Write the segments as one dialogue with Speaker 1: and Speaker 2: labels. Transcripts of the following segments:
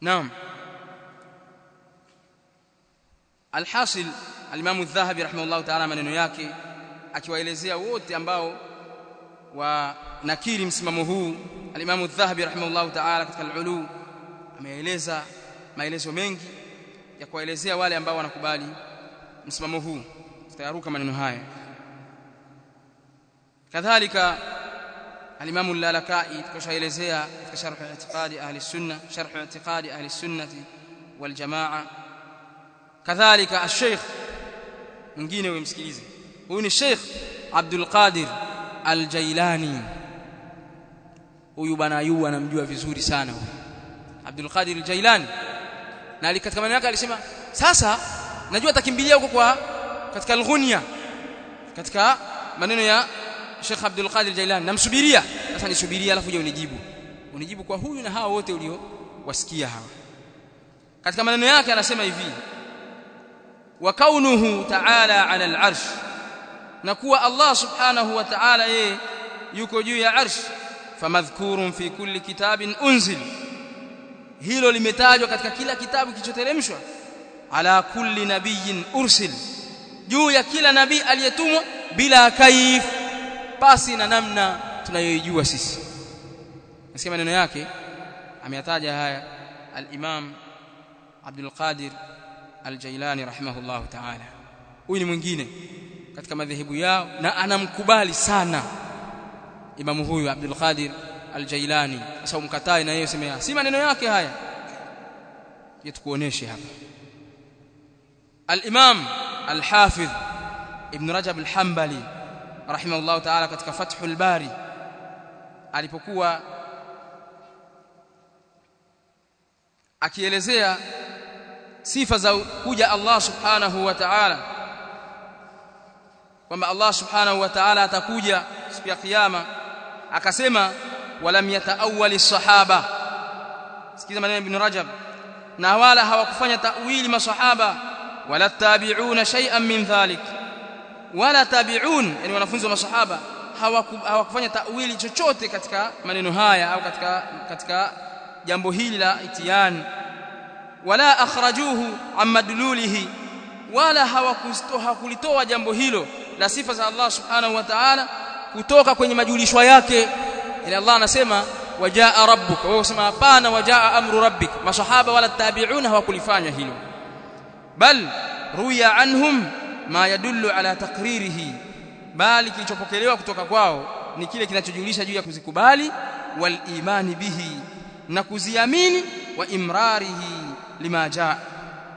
Speaker 1: naam. Alhasil alimamu dhahabi rahimahullahu ta'ala maneno yake akiwaelezea wote ambao wa nakiri msimamo huu alimamu dhahabi rahimahullah ta'ala katika al-ulu ameeleza maelezo mengi ya kuwaelezea wale ambao wanakubali msimamo huu. Tutayaruka maneno haya. Kadhalika الإمام اللالكائي كشايلزيا شرح اعتقاد أهل السنة شرح اعتقاد أهل السنة والجماعة. كذلك الشيخ مغيره ومسكيزي هو الشيخ عبد القادر الجيلاني. هو بنا يو أنا مجوا vizuri sana عبد القادر الجيلاني. نالي كما انك قال يسمع sasa najua takimbilia huko kwa katika alghunya katika maneno ya Sheikh Abdul Qadir Al-Jailani namsubiria sasa nisubiria alafu je unijibu unijibu kwa huyu na hawa wote ulio wasikia hawa katika maneno yake anasema hivi wa kaunuhu ta'ala 'ala al-'arsh na kuwa Allah subhanahu wa ta'ala yeye yuko juu ya arsh famadhkurun fi kulli kitabin unzil hilo limetajwa katika kila kitabu kilichoteremshwa ala kulli nabiyyin ursil juu ya kila nabii aliyetumwa bila kaif pasi na namna tunayoijua sisi. Nasikia maneno yake ameyataja haya al-Imam Abdul Qadir Al-Jailani rahimahullahu ta'ala. Huyu ni mwingine katika madhehebu yao na anamkubali sana imamu huyu Abdul Qadir Al-Jailani. Sasa umkatae na yeye semea si maneno yake haya. Tukuoneshe hapa. Al-Imam Al-Hafidh Ibn Rajab Al-Hanbali rahimahullah ta'ala katika Fathul Bari alipokuwa akielezea sifa za kuja Allah subhanahu wa ta'ala kwamba Allah subhanahu wa ta'ala atakuja siku ya kiyama akasema walam yataawali sahaba sikiza maneno ibn Rajab. Na wala hawakufanya ta'wili masahaba wala tabi'una shay'an min dhalik wala tabi'un yani wanafunzi wa masahaba hawakufanya ta'wili chochote katika maneno haya au katika katika jambo hili la itiyan wala akhrajuhu an madlulihi wala hawakulitoa jambo hilo la sifa za Allah subhanahu wa ta'ala kutoka kwenye majulishwa yake. Ila Allah anasema wajaa rabbuk. Wao usema hapana wajaa amru rabbik. Masahaba wala tabi'un hawakulifanya hilo. Bal ruya anhum ma yadullu ala takririhi bali kilichopokelewa kutoka kwao ni kile kinachojulisha juu ya kuzikubali wal imani bihi na kuziamini wa imrarihi lima jaa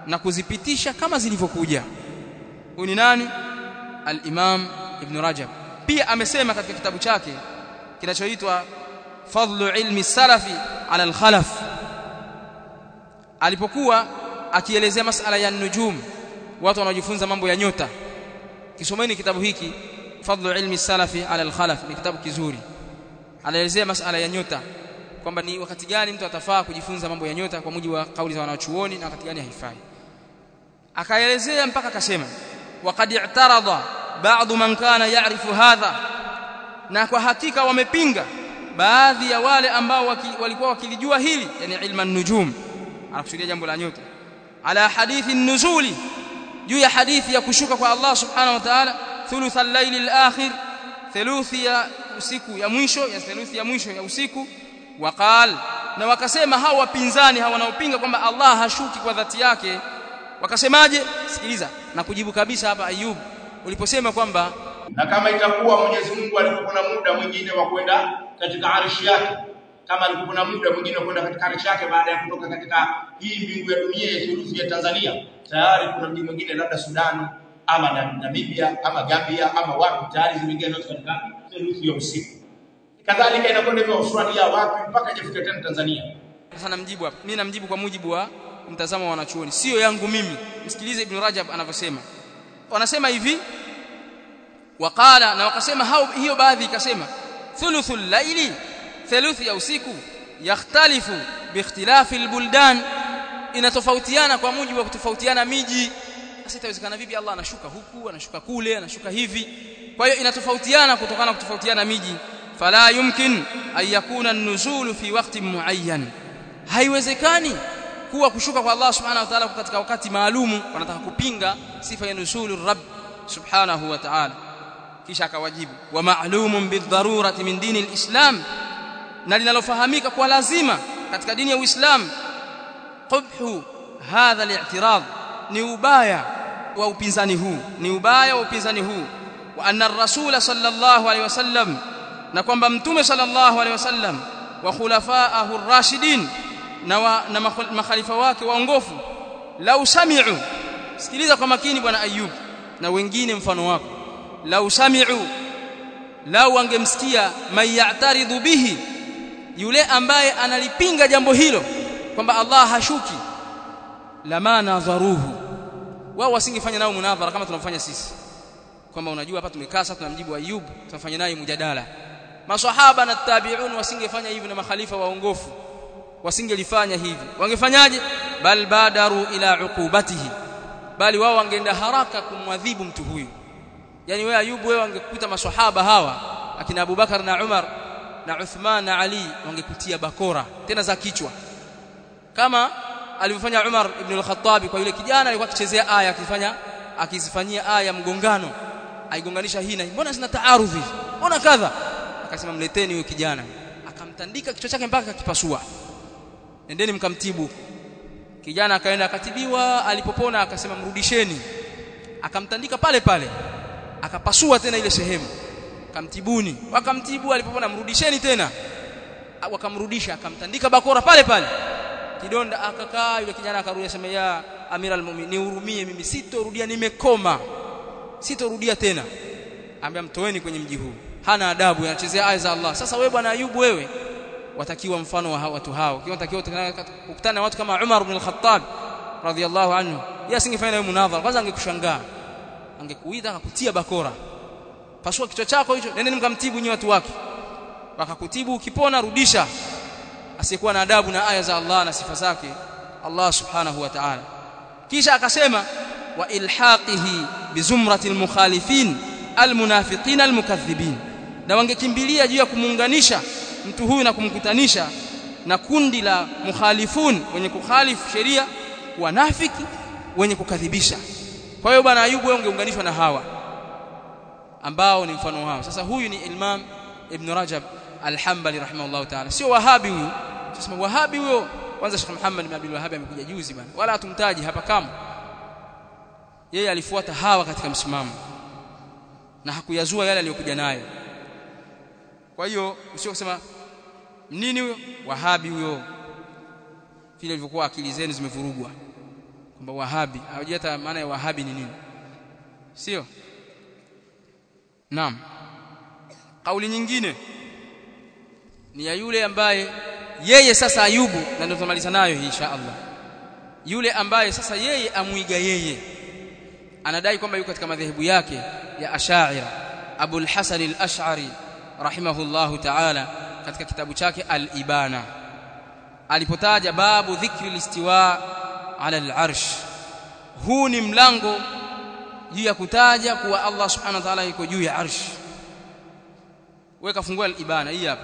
Speaker 1: na kuzipitisha kama zilivyokuja. Huyu ni nani? al-Imam Ibn Rajab. Pia amesema katika kitabu chake kinachoitwa Fadlu ilmi salafi ala al-khalaf alipokuwa akielezea masala ya nujum watu wanaojifunza mambo ya nyota. Kisomeni kitabu hiki Fadlu ilmi salafi ala al-khalaf ni kitabu kizuri. Anaelezea masala ya nyota kwamba ni wakati gani mtu atafaa kujifunza mambo ya nyota kwa mujibu wa kauli za wanachuoni na wakati gani haifai. Akaelezea mpaka akasema waqad i'tarada ba'd man kana ya'rifu hadha na kwa hakika wamepinga baadhi ya wale ambao waki, walikuwa wakilijua hili yani ilma nujum anakusudia jambo la nyota. Ala hadithi nuzuli juu ya hadithi ya kushuka kwa Allah subhanahu wa ta'ala thuluthal laili al-akhir thuluthi ya usiku ya mwisho ya thuluthi ya mwisho ya usiku waqal na wakasema hao wapinzani hao wanaopinga kwamba Allah hashuki kwa dhati yake wakasemaje? Sikiliza na kujibu kabisa hapa Ayub uliposema kwamba
Speaker 2: na kama itakuwa Mwenyezi Mungu alikuwa na muda mwingine wa kwenda katika arshi yake kama alikuwa na muda mwingine kwenda katika arshi yake baada ya kutoka katika hii mbingu ya dunia ya thuluthi ya Tanzania tayari kuna mji mwingine labda Sudan ama Namibia ama Gambia ama wapi tayari zimeingia zote katika thuluthi ya usiku. Kadhalika inakwenda hivyo Australia wapi mpaka ijafika tena Tanzania.
Speaker 1: Sasa namjibu hapa. Mimi namjibu kwa mujibu wa mtazamo wa wanachuoni. Sio yangu mimi. Msikilize ibn Rajab anavyosema. Wanasema hivi waqala na wakasema hao hiyo baadhi ikasema thuluthul layli thuluthi ya usiku yakhtalifu biikhtilafi albuldan inatofautiana kwa mujibu wa kutofautiana miji sasa itawezekana vipi Allah anashuka huku anashuka kule anashuka hivi kwa hiyo inatofautiana kutokana na kutofautiana miji fala yumkin an yakuna an-nuzulu fi waqtin muayyan haiwezekani kuwa kushuka kwa Allah subhanahu wa ta'ala katika wakati maalumu wanataka kupinga sifa ya nuzulu rabb subhanahu wa ta'ala kisha akawajibu wa ma'lumun bidharurati min dini alislam na linalofahamika kwa lazima katika dini ya Uislamu qubhu hadha al-i'tirad ni ubaya wa upinzani huu ni ubaya wa upinzani huu wa anna ar-rasul sallallahu alayhi wasallam na kwamba mtume sallallahu alayhi wasallam wa khulafa'ahu ar-rashidin na, wa, na makhalifa wake waongofu lau sami'u sikiliza kwa makini bwana ayub na wengine mfano wako lau sami'u lau wangemsikia man ya'taridhu bihi yule ambaye analipinga jambo hilo kwamba Allah hashuki la lama nadharuhu wao wasingefanya nao munadhara kama tunafanya sisi. Kwamba unajua hapa tumekaa tunamjibu Ayub tunafanya naye mjadala maswahaba na tabi'un wasingefanya hivi na makhalifa waongofu. Wasingelifanya hivi. Wangefanyaje? Bal badaru ila uqubatihi. Bali wao wangeenda haraka kumwadhibu mtu huyu. Yani wewe Ayub wewe wangekuta maswahaba hawa akina Abubakar na Umar na Uthman na Ali wangekutia bakora tena za kichwa. Kama alivyofanya Umar ibn al-Khattab kwa yule kijana alikuwa akichezea aya akifanya akizifanyia aya mgongano aigonganisha hii na mbona zina taarudhi mbona kadha? Akasema mleteni huyo kijana. Akamtandika kichwa chake mpaka akipasua endeni mkamtibu. Kijana akaenda akatibiwa alipopona akasema mrudisheni. Akamtandika pale pale. Akapasua tena ile sehemu akamtibuni wakamtibu alipopona mrudisheni tena. Wakamrudisha akamtandika bakora pale pale. Kidonda akakaa yule kijana akarudi sema ya amira almu'minin nihurumie mimi sitorudia nimekoma. Sitorudia tena. Ambaye mtoweni kwenye mji huu. Hana adabu anachezea aya za Allah. Sasa wewe bwana Ayubu wewe watakiwa mfano wa watu hao. Kiwa watakiwa na watu kama Umar ibn al-Khattab radhiyallahu anhu. Yasingefanya munadhara. Kwanza angekushangaa. Angekuita akakutia bakora pasua kichwa chako hicho nendeni mkamtibu nyinyi watu wake. Wakakutibu ukipona rudisha. Asiyekuwa na adabu na aya za Allah na sifa zake Allah subhanahu wa ta'ala. Kisha akasema wa ilhaqihi bizumratil mukhalifin almunafiqin almukaththibin na wangekimbilia juu ya kumuunganisha mtu huyu na kumkutanisha na kundi la mukhalifun wenye kukhalifu sheria wanafiki wenye kukadhibisha. Kwa hiyo bwana Ayubu wewe ungeunganishwa na hawa ambao ni mfano wao. Sasa huyu ni Imam Ibn Rajab Al-Hanbali rahimahullah ta'ala. Sio wahabi huyu. Tunasema wahabi huyo kwanza Sheikh Muhammad bin Abdul Wahhab amekuja juzi bwana. Wala hatumtaji hapa kama yeye alifuata hawa katika msimamo. Na hakuyazua yale aliyokuja nayo. Kwa hiyo usio kusema nini huyo? Wahabi huyo. Vile ilivyokuwa akili zenu zimevurugwa. Kwamba wahabi hawajui hata maana ya wahabi ni nini. Sio naam. Kauli nyingine ni ya yule ambaye yeye sasa Ayubu na ndio tumaliza nayo hii insha Allah yule ambaye sasa yeye amuiga yeye. Anadai kwamba yuko katika madhehebu yake ya Ash'ari Abu al-Hasan al-Ash'ari rahimahullahu ta'ala katika kitabu chake al-Ibana. Alipotaja babu dhikri listiwa ala al-arsh. Huu ni mlango juu ya kutaja kuwa Allah subhanahu wa ta'ala yuko juu ya arshi weka fungua al-Ibana hii hapa.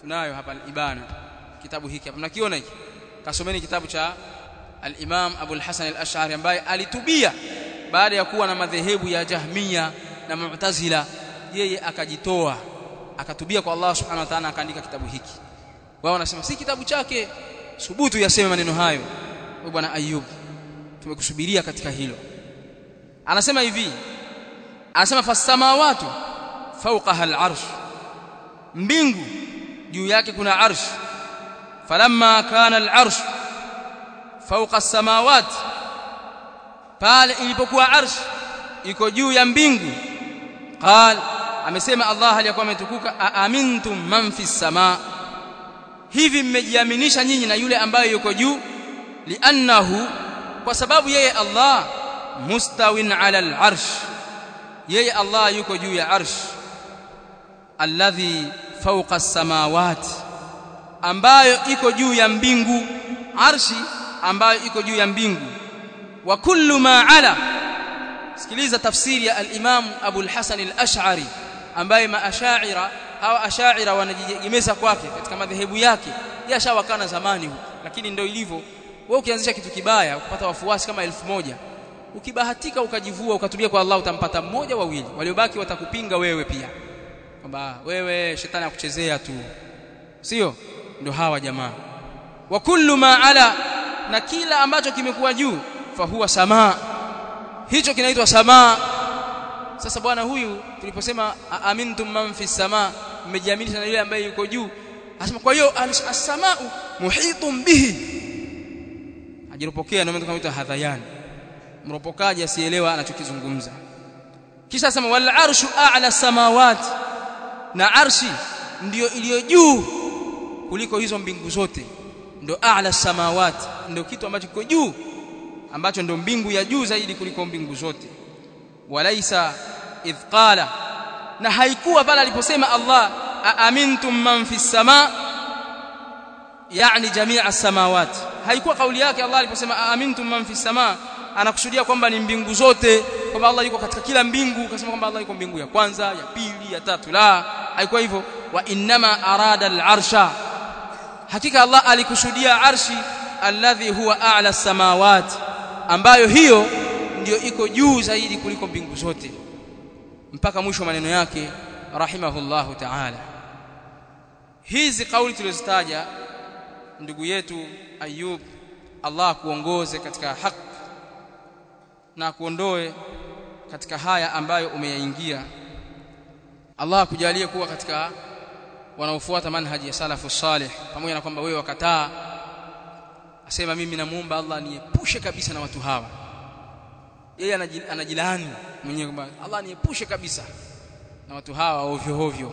Speaker 1: Tunayo hapa al-Ibana kitabu hiki hapa. Mnakiona hiki? Kasomeni kitabu cha al-Imam Abu al-Hasan al-Ash'ari ambaye alitubia baada ya kuwa na madhehebu ya Jahmiya na Mu'tazila. Yeye akajitoa akatubia kwa Allah subhanahu wa ta'ala akaandika kitabu hiki. Wao wanasema si kitabu chake. Subutu yaseme maneno hayo. Wewe bwana Ayub tumekusubiria katika hilo anasema hivi. Anasema fasamawatu fawqaha al-arsh. Mbingu juu yake kuna arsh. Falamma kana al-arsh fawqa as-samawat pale ilipokuwa arsh iko juu ya mbingu. Qal amesema Allah aliyakuwa ametukuka aamintum man fi samaa hivi mmejiaminisha nyinyi na yule ambaye yuko juu? Liannahu kwa sababu yeye Allah mustawin ala al-arsh. Yeye Allah yuko juu ya arsh. Alladhi fawqa as-samawati ambayo iko juu ya mbingu. Arshi ambayo iko juu ya mbingu. Wa kullu ma ala. Sikiliza tafsiri ya al-Imam Abu al-Hasan al-Ash'ari ambaye maashaira hawa ashaira wanajiegemeza kwake katika madhehebu yake. Yashawakana zamani huko lakini ndio ilivyo. Wewe ukianzisha kitu kibaya ukapata wafuasi kama elfu moja ukibahatika ukajivua ukatubia kwa Allah utampata mmoja wawili waliobaki watakupinga wewe pia. Kwamba wewe shetani akuchezea tu. Sio? Ndio hawa jamaa. Wa kullu ma ala na kila ambacho kimekuwa juu fahuwa samaa hicho kinaitwa samaa sasa bwana huyu tuliposema amintum man fi samaa mmejiamini sana yule ambaye yuko juu. Anasema kwa hiyo as-samaa muhitun bihi. Ajiropokea ndio kama hadhayani mropokaji asielewa anachokizungumza. Kisha sema wal arshu a'la samawati na arshi ndiyo iliyo juu kuliko hizo mbingu zote. Ndio a'la samawati ndio kitu ambacho kiko juu ambacho ndio mbingu ya juu zaidi kuliko mbingu zote. Walaisa ithqala na haikuwa pale aliposema Allah aamintum man fi sama yani jamia samawati haikuwa kauli yake Allah aliposema aamintum man fi sama anakusudia kwamba ni mbingu zote kwamba Allah yuko katika kila mbingu akasema kwamba Allah yuko mbingu ya kwanza ya pili ya tatu la haikuwa hivyo. Wa inma arada al-arsha hakika Allah alikusudia arshi alladhi huwa a'la samawati ambayo hiyo ndiyo iko juu zaidi kuliko mbingu zote mpaka mwisho maneno yake rahimahullahu ta'ala. Hizi kauli tulizozitaja ndugu yetu Ayub Allah kuongoze katika haki na kuondoe katika haya ambayo umeyaingia Allah akujalie kuwa katika wanaofuata manhaji ya salafu salih pamoja na kwamba wewe wakataa asema mimi namuomba Allah niepushe kabisa na watu hawa. Yeye anajilaani mwenyewe kwamba Allah niepushe kabisa na watu hawa ovyo ovyo.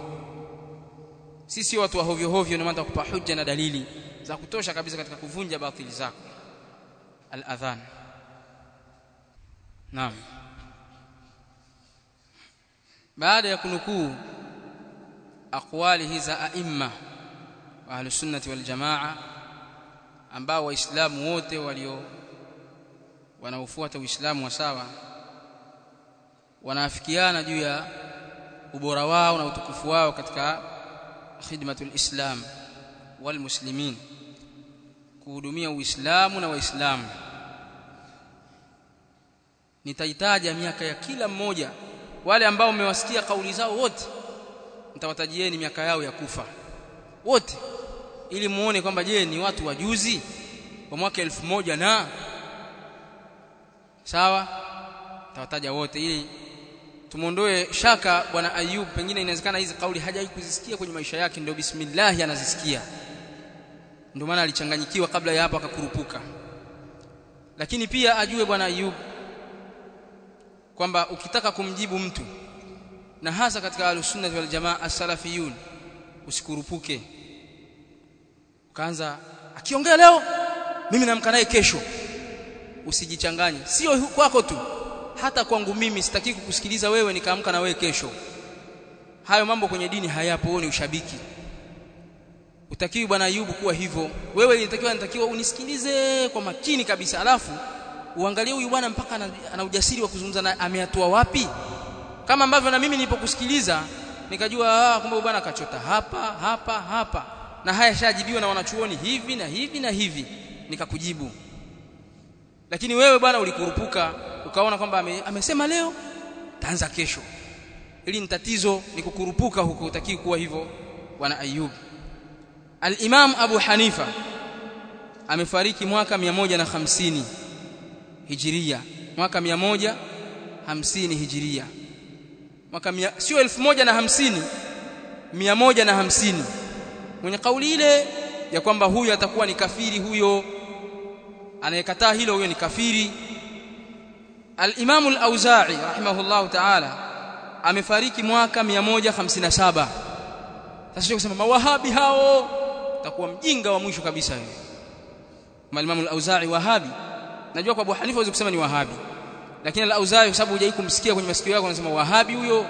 Speaker 1: Sisi watu wa ovyo ovyo ni maana kupa hujja na dalili za kutosha kabisa katika kuvunja batili zako. Al-adhan naam baada ya kunukuu aqwali hiza aimma wa ahlus sunnati wal jamaa ambao waislamu wote walio wanaofuata uislamu wa sawa wanaafikiana juu ya ubora wao na utukufu wao katika khidmatul islam wal muslimin kuhudumia uislamu na waislamu nitahitaja miaka ya kila mmoja. Wale ambao mmewasikia kauli zao wote nitawatajieni miaka yao ya kufa. Wote. Ili muone kwamba je ni watu wajuzi wa mwaka elfu moja na? Sawa? Tawataja wote. Ili tumuondoe shaka bwana Ayub pengine inawezekana hizi kauli hajai kuzisikia kwenye maisha yake ndio bismillah anazisikia. Ndio maana alichanganyikiwa kabla ya hapo akakurupuka. Lakini pia ajue bwana Ayub kwamba ukitaka kumjibu mtu na hasa katika alusunnah wal jamaa as-salafiyun usikurupuke. Ukaanza akiongea leo mimi namka naye kesho. Usijichanganye. Sio kwako tu. Hata kwangu mimi sitaki kukusikiliza wewe nikaamka na wewe kesho. Hayo mambo kwenye dini hayapo ni ushabiki. Utakiwi bwana Ayubu kuwa hivyo. Wewe inatakiwa nitakiwa unisikilize kwa makini kabisa alafu uangalie huyu bwana mpaka ana, ujasiri wa kuzungumza na ameatua wapi? Kama ambavyo na mimi nilipokusikiliza nikajua ah kumbe bwana akachota hapa hapa hapa. Na haya shajibiwa na wanachuoni hivi na hivi na hivi. Nikakujibu. Lakini wewe bwana ulikurupuka ukaona kwamba ame, amesema leo taanza kesho. Ili ni tatizo ni kukurupuka huko utakii kuwa hivyo bwana Ayub. Al-Imam Abu Hanifa amefariki mwaka 150 Hijiria. Mwaka 150 Hijiria. Mwaka mia, sio 1050 150 mwenye kauli ile ya kwamba huyu atakuwa ni kafiri huyo anayekataa hilo huyo ni kafiri. Al-Imam Al-Auza'i rahimahullahu ta'ala amefariki mwaka 157 sasa sio kusema mawahabi hao takuwa mjinga wa mwisho kabisa yeye Al-Imam Al-Auza'i wahabi najua kwa Abu Hanifa huwezi kusema ni wahabi. Lakini Al-Auza'i kwa sababu hujai kumsikia kwenye masikio yako anasema wahabi huyo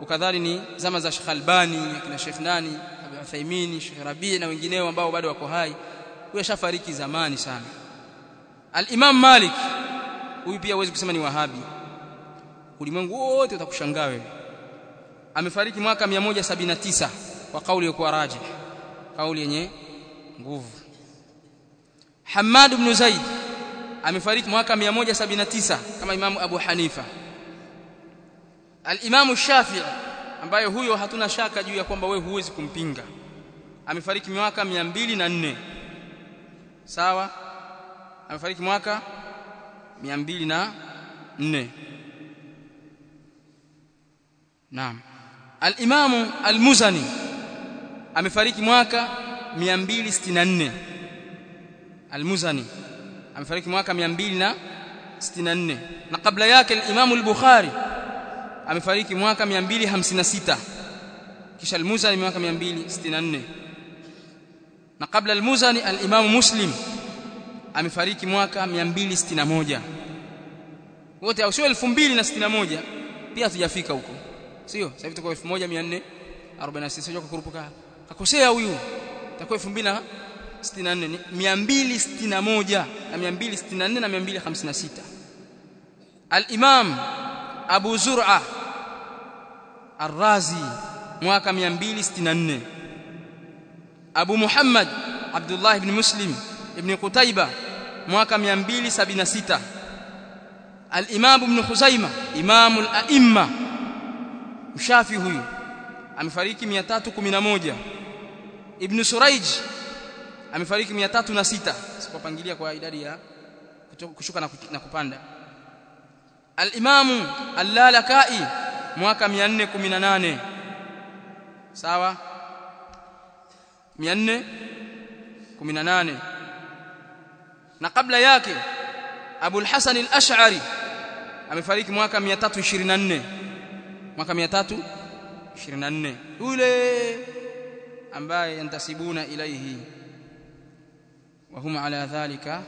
Speaker 1: ukadhali ni zama za Sheikh Albani akina Sheikh nani Abu Uthaymeen Sheikh Rabi na wengineo ambao bado wako hai. Huyo shafariki zamani sana. Al-Imam Malik huyu pia huwezi kusema ni wahabi. Ulimwengu wote utakushangaa wewe. Amefariki mwaka 179 kwa kauli yako raji kauli yenye nguvu. Hamad ibn Zaid amefariki mwaka 179 kama Imamu Abu Hanifa. Al-Imamu Shafi'i ambaye huyo hatuna shaka juu ya kwamba we huwezi kumpinga amefariki mwaka 204 sawa? Amefariki mwaka 204 Naam. Al-Imamu Al-Muzani amefariki mwaka 264 Al-Muzani amefariki mwaka 264 na kabla yake al-Imam al-Bukhari. Amefariki mwaka 256 kisha al-Muzani mwaka 264 na kabla al-Muzani al-Imam Muslim. Amefariki mwaka 261 wote au sio 2061 pia hatujafika huko. Sio? Sasa hivi tuko 1446 sio kukurupuka kakosea huyu. Takuwa 2000 64 261 na 264 na 256 Al-Imam Abu Zur'a Ar-Razi mwaka 264 Abu Muhammad Abdullah ibn Muslim ibn Qutaiba mwaka 276 Al-Imam Ibn Khuzaima Imam al-A'imma Mshafi huyu amefariki 311 Ibn Surayj amefariki 306 sikupangilia kwa idadi ya kushuka na kupanda. Al-Imam Al-Lalakai mwaka 418 sawa? 418 na kabla yake Abu al-Hasan al-Ash'ari amefariki mwaka 324 mwaka 324 yule ambaye yantasibuna ilaihi وهم على ذلك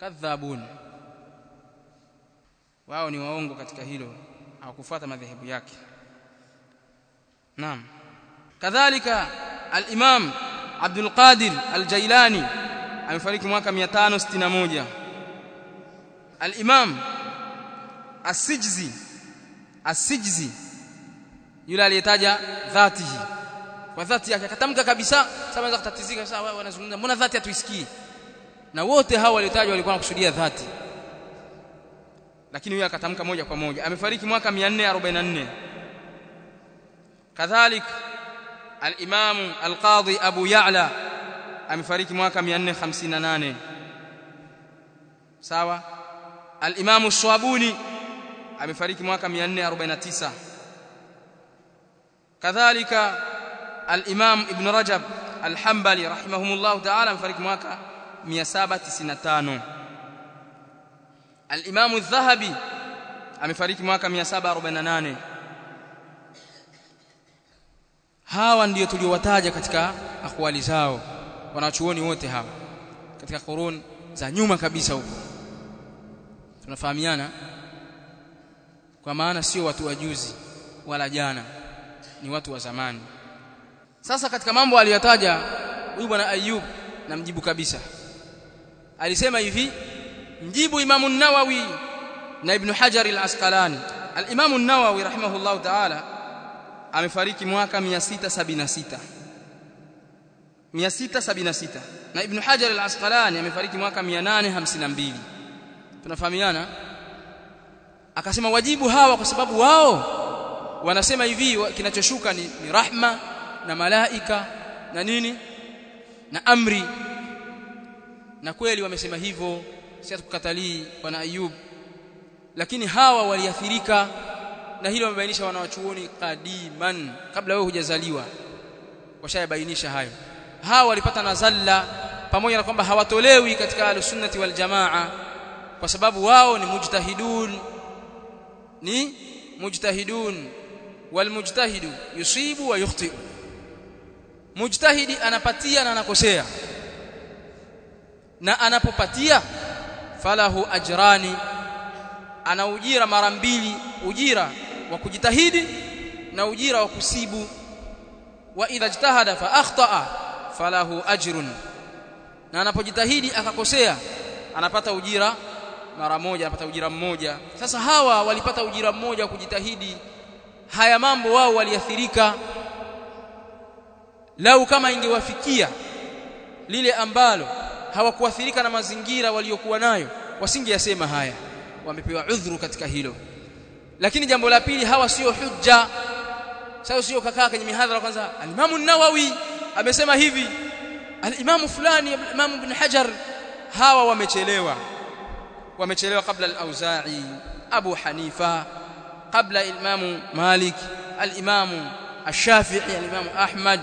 Speaker 1: kadhabun wao ni waongo katika hilo hawakufuata madhehebu yake naam kadhalika al-imam Abdul Qadir al-Jailani amefariki mwaka 561 al-imam as-Sijzi as-Sijzi yule aliyetaja dhatihi Kwa dhati yake akatamka kabisa sasa anaweza kutatizika sasa wao wanazungumza mbona dhati hatuisikii na wote hao waliotajwa walikuwa wanakusudia dhati lakini huyo akatamka moja kwa moja amefariki mwaka 444 kadhalik al-imam al-qadhi abu ya'la amefariki mwaka 458 sawa al-imam as-swabuni amefariki mwaka 449 kadhalika al-imam ibn rajab al-hanbali rahimahumullah ta'ala amefariki mwaka 795 al-imam adh-dhahabi amefariki mwaka 748 hawa ndio tuliowataja katika akwali zao wanachuoni wote hawa katika qurun za nyuma kabisa huko. Tunafahamiana? Kwa maana sio watu wa juzi wala jana ni watu wa zamani sasa katika mambo aliyotaja huyu bwana Ayub na mjibu kabisa. Alisema hivi mjibu Imam an-Nawawi na Ibn Hajar al-Asqalani. al-Imam an-Nawawi rahimahullahu ta'ala amefariki mwaka 676 676 na Ibn Hajar al-Asqalani amefariki mwaka 852 tunafahamiana? Akasema wajibu hawa kwa sababu wao wanasema hivi kinachoshuka ni, ni rahma na malaika na nini? Na amri. Na kweli wamesema hivyo si tukukatalii bwana Ayub. Lakini hawa waliathirika na hilo wamebainisha wanawachuoni kadiman kabla wewe hujazaliwa. Washayabainisha hayo. Hawa walipata nazalla pamoja na kwamba hawatolewi katika al-sunnati wal jamaa kwa sababu wao ni mujtahidun. Ni mujtahidun. Wal mujtahidu yusibu wa yukhti mujtahidi anapatia na anakosea. Na anapopatia falahu ajrani ana ujira mara mbili ujira wa kujitahidi na ujira wa kusibu. Wa idha jitahada fa akhtaa falahu ajrun. Na anapojitahidi akakosea anapata ujira mara moja anapata ujira mmoja. Sasa hawa walipata ujira mmoja kujitahidi. Haya mambo wao waliathirika lau kama ingewafikia lile ambalo hawakuathirika na mazingira waliokuwa nayo wasingeyasema haya. Wamepewa udhuru katika hilo. Lakini jambo la pili hawa sio hujja. Sasa sio kakaa kwenye mihadhara kwanza alimamu nawawi amesema hivi alimamu fulani imamu ibn hajar hawa wamechelewa. Wamechelewa kabla al-auza'i abu hanifa kabla imamu malik al-imamu ash-shafi'i al-imamu ahmad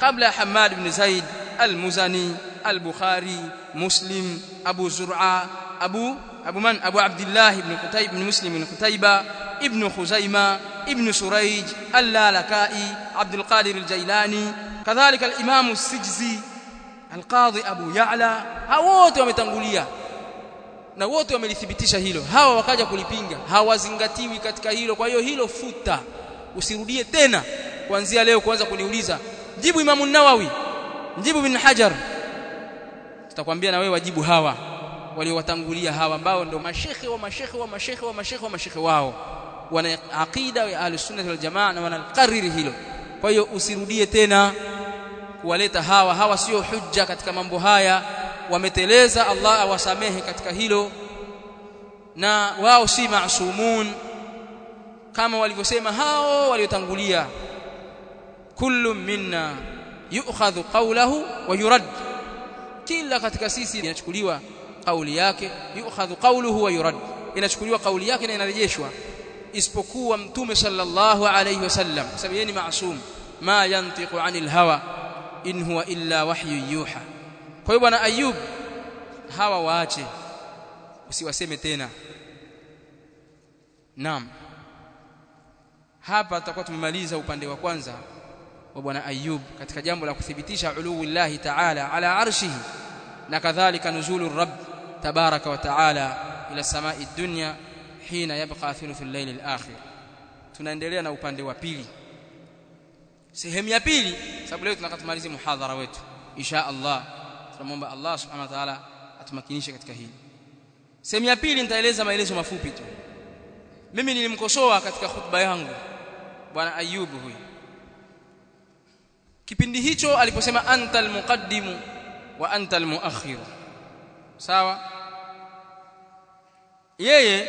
Speaker 1: kabla ya Hamad ibn Zaid al-Muzani al-Bukhari Muslim Abu Zur'a Abu Abu Man? Abu Abdullah ibn Qutayb ibn Muslim ibn Qutayba ibn Khuzaima ibn Surayj al-Lalakai Abdul Qadir al-Jailani. Kadhalika al-Imam as-Sijzi al-Qadhi Abu Ya'la. Hao wote wametangulia na wote wamelithibitisha hilo. Hawa wakaja kulipinga. Hawazingatiwi katika hilo. Kwa hiyo hilo futa. Usirudie tena. Kuanzia leo kuanza kuniuliza jibu Imamu Nawawi jibu Ibn Hajar. Tutakwambia na wewe wajibu hawa waliowatangulia hawa ambao ndio mashekhe wa mashekhe wa mashekhe wa mashekhe wa mashekhe wao. Wana aqida ya ahlus sunnah wal jamaa na wanakariri hilo. Kwa hiyo usirudie tena kuwaleta hawa. Hawa sio hujja katika mambo haya. Wameteleza Allah awasamehe katika hilo. Na wao si maasumun kama walivyosema hao waliotangulia kullu minna yu'khadhu qawluhu wa yurad. Kila katika sisi inachukuliwa kauli yake yu'khadhu qawluhu wa yurad. Inachukuliwa kauli yake na inarejeshwa. Isipokuwa mtume sallallahu alayhi wasallam kwa sababu yeye ni maasum ma yantiqu anil hawa in huwa illa wahyu yuha. Kwa hiyo bwana ayub hawa waache. Usiwaseme tena. Naam. Hapa tutakuwa tumemaliza upande wa kwanza wa bwana Ayub katika jambo la kuthibitisha uluwillahi ta'ala ala arshihi na kadhalika nuzulu rabb tabaraka wa ta'ala ila samai dunya hina yabqa thuluth al-layl tunaendelea na upande wa pili. Sehemu ya pili sababu leo tunakatumalizi muhadhara wetu. Insha Allah tunamwomba Allah subhanahu wa ta'ala atumakinishe katika hili. Sehemu ya pili nitaeleza maelezo mafupi tu. Mimi nilimkosoa katika khutba yangu bwana Ayub huyu kipindi hicho aliposema antal muqaddimu wa antal muakhir. Sawa? Yeye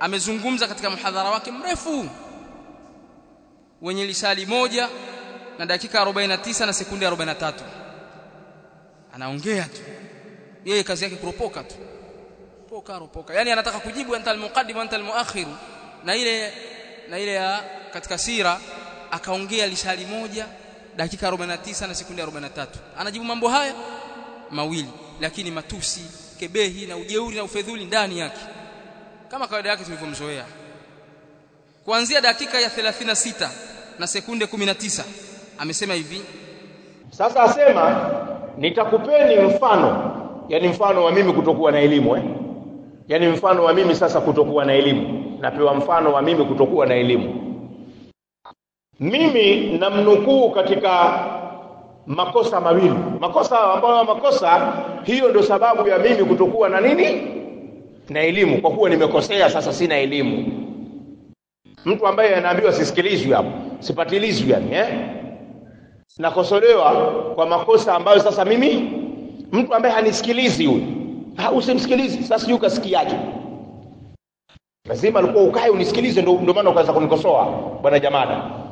Speaker 1: amezungumza katika mhadhara wake mrefu wenye lisali moja na dakika 49 na sekunde 43 anaongea tu. Yeye kazi yake kuropoka tu. Ropoka ropoka. Yani anataka kujibu antal muqaddimu antal muakhir na ile na ile ya katika sira akaongea lisali moja dakika 49 na sekunde 43 anajibu mambo haya mawili lakini matusi kebehi na ujeuri na ufedhuli ndani yake. Kama kawaida yake tulivyomzoea. Kuanzia dakika ya 36 na sekunde 19 amesema hivi.
Speaker 2: Sasa asema nitakupeni mfano. Yani mfano wa mimi kutokuwa na elimu eh? Yani mfano wa mimi sasa kutokuwa na elimu. Napewa mfano wa mimi kutokuwa na elimu mimi namnukuu katika makosa mawili. Makosa ambayo makosa hiyo ndio sababu ya mimi kutokuwa na nini? Na elimu. Kwa kuwa nimekosea sasa sina elimu. Mtu ambaye anaambiwa sisikilizwi hapo sipatilizwi yani eh? Nakosolewa kwa makosa ambayo sasa mimi mtu ambaye hanisikilizi huyu. Ha usimsikilizi. Sasa sijui ukasikiaje. Lazima alikuwa ukae unisikilize ndio maana ukaanza kunikosoa bwana jamada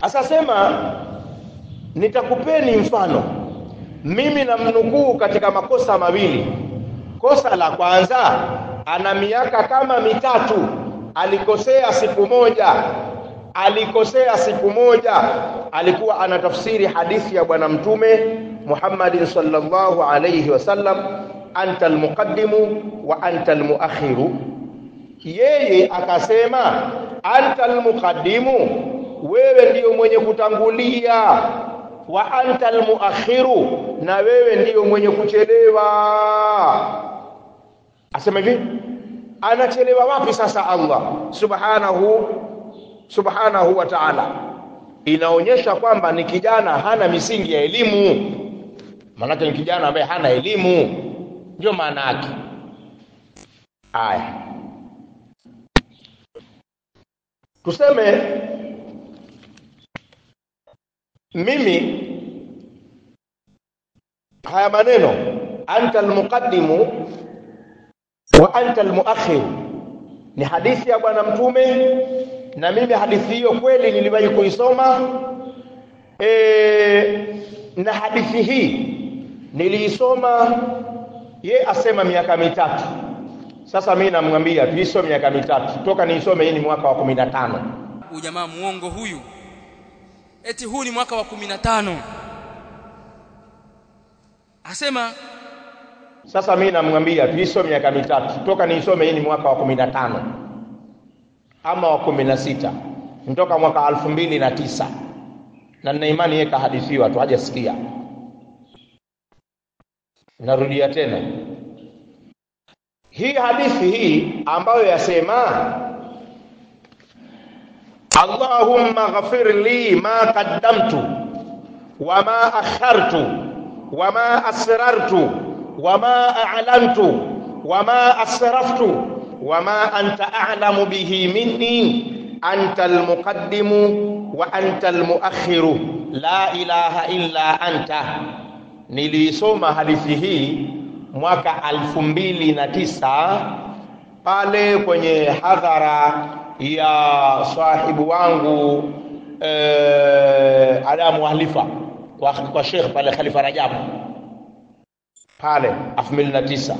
Speaker 2: asasema nitakupeni mfano. Mimi namnukuu katika makosa mawili. Kosa la kwanza ana miaka kama mitatu. Alikosea siku moja. Alikosea siku moja. Alikuwa anatafsiri hadithi ya bwana mtume Muhammad sallallahu alayhi wasallam anta almuqaddimu wa anta almuakhiru. Yeye akasema anta almuqaddimu wewe ndiyo mwenye kutangulia. Wa anta almuakhiru na wewe ndiyo mwenye kuchelewa. Asema hivi anachelewa wapi sasa Allah? Subhanahu subhanahu wa ta'ala. Inaonyesha kwamba ni kijana hana misingi ya elimu. Maanake ni kijana ambaye hana elimu. Ndio maana yake. Aya. Tuseme mimi haya maneno anta almuqaddimu wa anta almuakhir. Ni hadithi ya bwana mtume na mimi hadithi hiyo kweli niliwahi kuisoma. E, na hadithi hii niliisoma ye asema miaka mitatu. Sasa mimi namwambia tuisome miaka mitatu. Toka niisome hii ni mwaka wa 15
Speaker 1: ujamaa muongo huyu eti huu ni mwaka wa 15 asema
Speaker 2: sasa mimi namwambia tuisome miaka mitatu. Toka niisome hii ni mwaka wa 15 ama wa 16 nitoka mwaka alfu mbili na tisa. Na nina imani yeye kahadithiwa tu hajasikia. Narudia tena. Hii hadithi hii ambayo yasema Allahumma ghafir li ma qaddamtu wa ma akhartu wa ma asrartu wa ma a'lantu wa ma asraftu wa ma anta a'lamu bihi minni anta almuqaddimu wa anta almuakhiru. La ilaha illa anta. Nilisoma hadithi hii mwaka alfu mbili na tisa pale kwenye hadhara ya sahibu wangu eh, Adamu Halifa kwa, kwa Sheikh pale Khalifa Rajabu pale elfu mbili na tisa.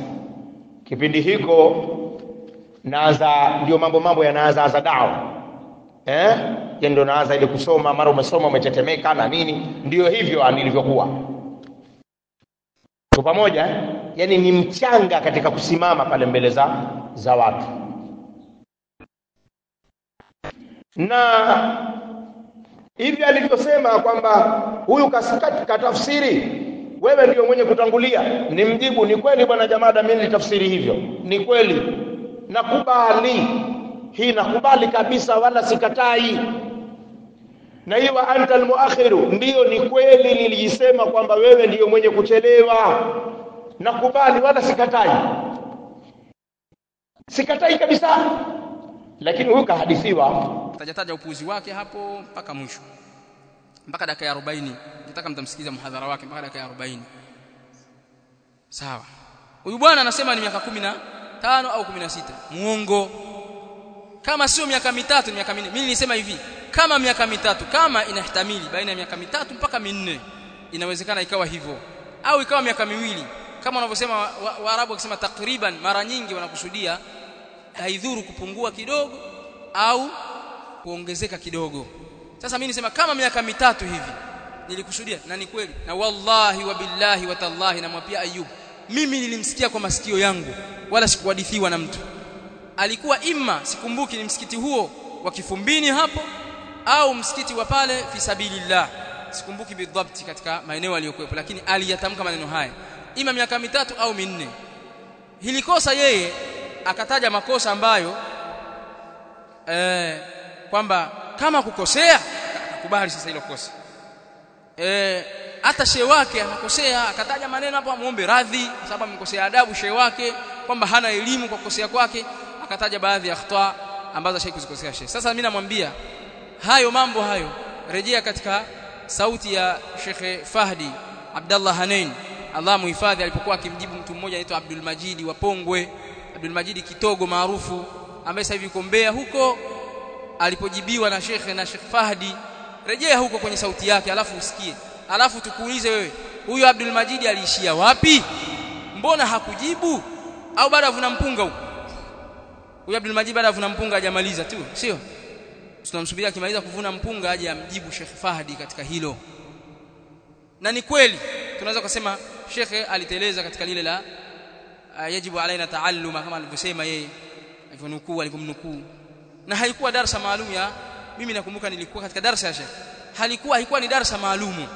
Speaker 2: Kipindi hiko naanza ndio mambo mambo yanaanza za dawa. Eh? Ya ndio naanza ile kusoma mara umesoma umetetemeka na nini. Ndio hivyo nilivyokuwa tuko pamoja yani ni mchanga katika kusimama pale mbele za za watu na hivi alivyosema kwamba huyu katafsiri wewe ndio mwenye kutangulia. Ni mjibu ni kweli bwana jamada mimi nitafsiri hivyo? Ni kweli. Nakubali. Hii nakubali kabisa wala sikatai. Na hiyo wa anta almuakhiru ndiyo ni kweli nilijisema kwamba wewe ndiyo mwenye kuchelewa. Nakubali wala sikatai. Sikatai kabisa lakini huyu kahadithiwa.
Speaker 1: Tajataja upuuzi wake hapo mpaka mwisho. Mpaka dakika ya 40 nataka mtamsikiza mhadhara wake mpaka dakika ya 40 sawa. Huyu bwana anasema ni miaka 15 au 16 muongo. Kama sio miaka mitatu ni miaka minne. Mimi nilisema hivi. Kama miaka mitatu kama inahtamili baina ya miaka mitatu mpaka minne inawezekana ikawa hivyo. Au ikawa miaka miwili. Kama wanavyosema Waarabu wa, wa wakisema takriban mara nyingi wanakusudia haidhuru kupungua kidogo au kuongezeka kidogo. Sasa mimi nisema kama miaka mitatu hivi nilikushuhudia na ni kweli na wallahi wa billahi wa tallahi namwapia ayub. Mimi nilimsikia kwa masikio yangu wala sikuhadithiwa na mtu. Alikuwa imma sikumbuki ni msikiti huo wa kifumbini hapo au msikiti wa pale fi sabilillah. Sikumbuki bidhabti katika maeneo aliyokuwepo lakini aliyatamka maneno haya. Ima miaka mitatu au minne. Hilikosa yeye akataja makosa ambayo eh kwamba kama kukosea akubali sasa hilo kosa. Eh hata shehe wake anakosea akataja maneno hapo amuombe radhi kwa sababu amekosea adabu shehe wake kwamba hana elimu kwa kukosea kwake akataja baadhi ya khata ambazo shehe kuzikosea shehe. Sasa mimi namwambia hayo mambo hayo rejea katika sauti ya Sheikh Fahdi Abdallah Hanain Allah muhifadhi alipokuwa akimjibu mtu mmoja anaitwa Abdul Majidi wa Pongwe Abdul Majid Kitogo maarufu ambaye sasa hivi yuko Mbeya huko alipojibiwa na Sheikh na Sheikh Fahdi. Rejea huko kwenye sauti yake alafu usikie. Alafu tukuulize wewe huyo Abdul Majid aliishia wapi? Mbona hakujibu? Au bado avuna mpunga huko? Huyo Abdul Majid bado avuna mpunga hajamaliza tu sio? Tunamsubiria akimaliza kuvuna mpunga aje amjibu Sheikh Fahdi katika hilo. Na ni kweli tunaweza kusema Sheikh aliteleza katika lile la yajibu alaina taalluma kama alivyosema yeye alivyonukuu alivyomnukuu. Na haikuwa darasa maalum ya mimi nakumbuka nilikuwa katika darasa ya Sheikh. Halikuwa haikuwa ni darasa maalumu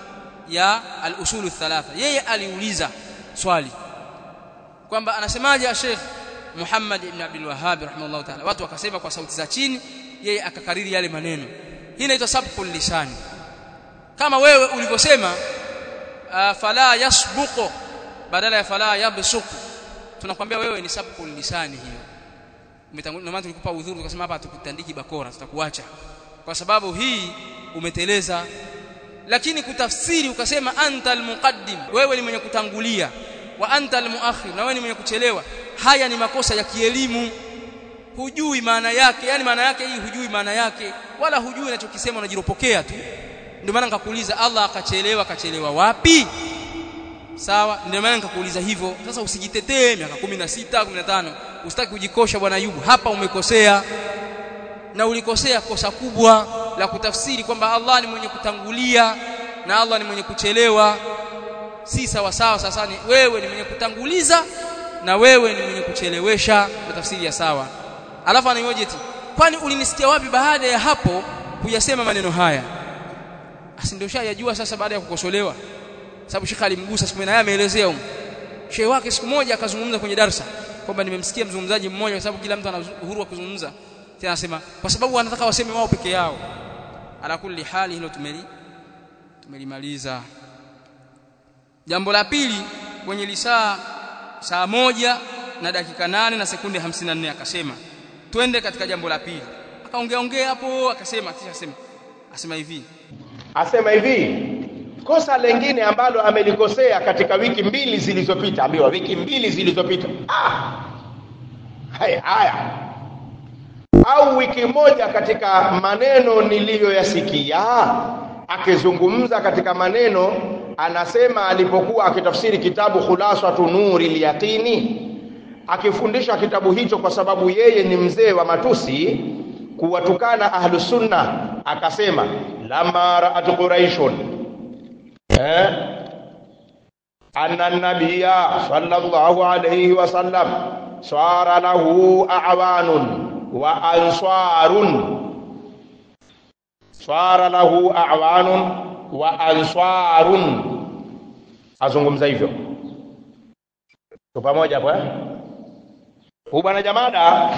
Speaker 1: ya al-usulu thalatha. Yeye aliuliza swali kwamba anasemaje Sheikh Muhammad ibn Abdul Wahhab rahimahullah ta'ala? Watu wakasema kwa sauti za chini yeye akakariri yale maneno. Hii inaitwa sabqul lisani kama wewe ulivyosema uh, fala yasbuqu badala ya fala yabsuqu tunakwambia wewe ni sabqul lisani hiyo. Umetangulia maana tulikupa udhuru tukasema hapa tukutandiki bakora tutakuacha. Kwa sababu hii umeteleza. Lakini kutafsiri ukasema anta almuqaddim wewe ni mwenye kutangulia wa anta almuakhir na wewe ni mwenye kuchelewa haya ni makosa ya kielimu. Hujui maana yake yani maana yake hii hujui maana yake wala hujui unachokisema unajiropokea tu. Ndio maana nikakuuliza Allah akachelewa akachelewa wapi sawa? Ndio maana nikakuuliza hivyo. Sasa usijitetee miaka 16 15 usitaki kujikosha bwana Ayubu. Hapa umekosea. Na ulikosea kosa kubwa la kutafsiri kwamba Allah ni mwenye kutangulia na Allah ni mwenye kuchelewa. Si sawa sawa sasa. Ni wewe ni mwenye kutanguliza na wewe ni mwenye kuchelewesha. Na tafsiri ya sawa. Alafu anayoje ti? kwani ulinisikia wapi baada ya hapo kuyasema maneno haya? Asi ndio shayajua sasa baada ya kukosolewa sababu shekha alimgusa siku naye ameelezea huko. Shehe wake siku moja akazungumza kwenye darasa kwamba nimemsikia mzungumzaji mmoja kwa sababu kila mtu ana uhuru wa kuzungumza. Tena anasema kwa sababu wanataka waseme wao peke yao. Ala kulli hali hilo tumeli tumelimaliza. Jambo la pili kwenye lisaa saa moja na dakika nane na sekunde 54 akasema twende katika jambo la pili. Akaongea ongea hapo akasema kisha asema asema hivi.
Speaker 2: Asema hivi kosa lengine ambalo amelikosea katika wiki mbili zilizopita ambiwa wiki mbili zilizopita. Ah! Haya haya. Au wiki moja katika maneno niliyoyasikia akizungumza katika maneno anasema alipokuwa akitafsiri kitabu khulasatu nuri Lyaqini, akifundisha kitabu hicho kwa sababu yeye ni mzee wa matusi kuwatukana Ahlusunna, akasema lama ra'at quraishun eh? Anna nabiyya sallallahu alayhi wasallam sara lahu a'wanun wa answarun. Swara lahu a'wanun wa answarun. Azungumza hivyo. Tu pamoja hapo eh? Bwana jamada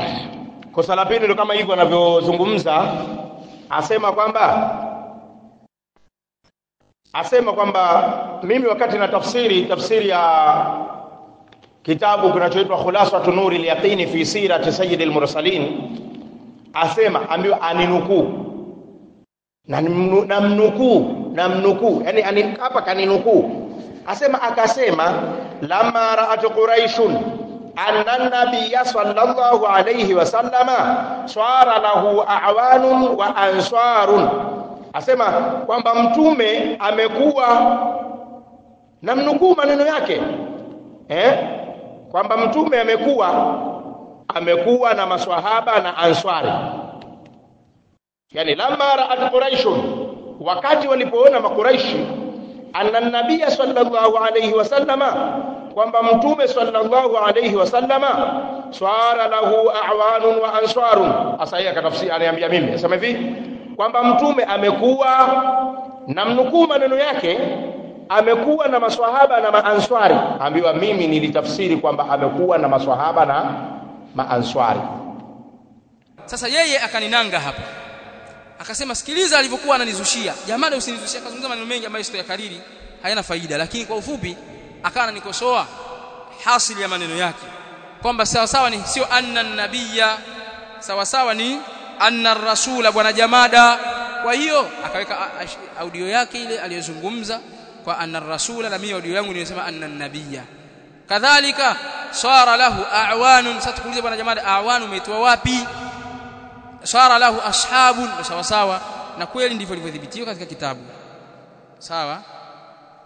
Speaker 2: kosa la pili ndio kama hivyo anavyozungumza asema kwamba asema kwamba mimi wakati na tafsiri tafsiri ya kitabu kinachoitwa khulasatu nuri al-yaqini fi sirati sayyid al-mursalin asema ambiwa aninukuu. Na namnukuu namnukuu. Yani ani, hapa kaninukuu. Asema akasema lama ra'at quraishun anna nabiyya sallallahu alayhi wasallama swara lahu a'wanun wa ansarun asema kwamba mtume amekuwa na mnukuu maneno yake eh? Kwamba mtume amekuwa amekuwa na maswahaba na answari. Yani lama ra'at quraishun wakati walipoona makuraishi anna nabia sallallahu alayhi wasallama kwamba mtume sallallahu alayhi wasallama swara lahu a'wanun wa answarun. Asa yeye akatafsiri mimi. Asema hivi kwamba mtume amekuwa na mnukuu maneno yake amekuwa na maswahaba na maanswari. Ambiwa mimi nilitafsiri kwamba amekuwa na maswahaba na maanswari.
Speaker 1: Sasa yeye akaninanga hapa. Akasema sikiliza alivyokuwa ananizushia. Jamani usinizushia akazungumza maneno mengi ambayo sitoyakariri hayana faida. Lakini kwa ufupi akawa ananikosoa hasili ya maneno yake. Kwamba sawasawa sawa ni sio anna nabiyya sawa sawa ni anna rasula bwana jamada. Kwa hiyo akaweka audio yake ile aliyozungumza kwa anna rasula na mimi audio yangu nilisema anna nabiyya kadhalika sara lahu a'wanun. Sasa bwana jamada awanu umeitwa wapi? Sara lahu ashabun. Sawa sawa. Na kweli ndivyo ilivyodhibitiwa katika kitabu. Sawa?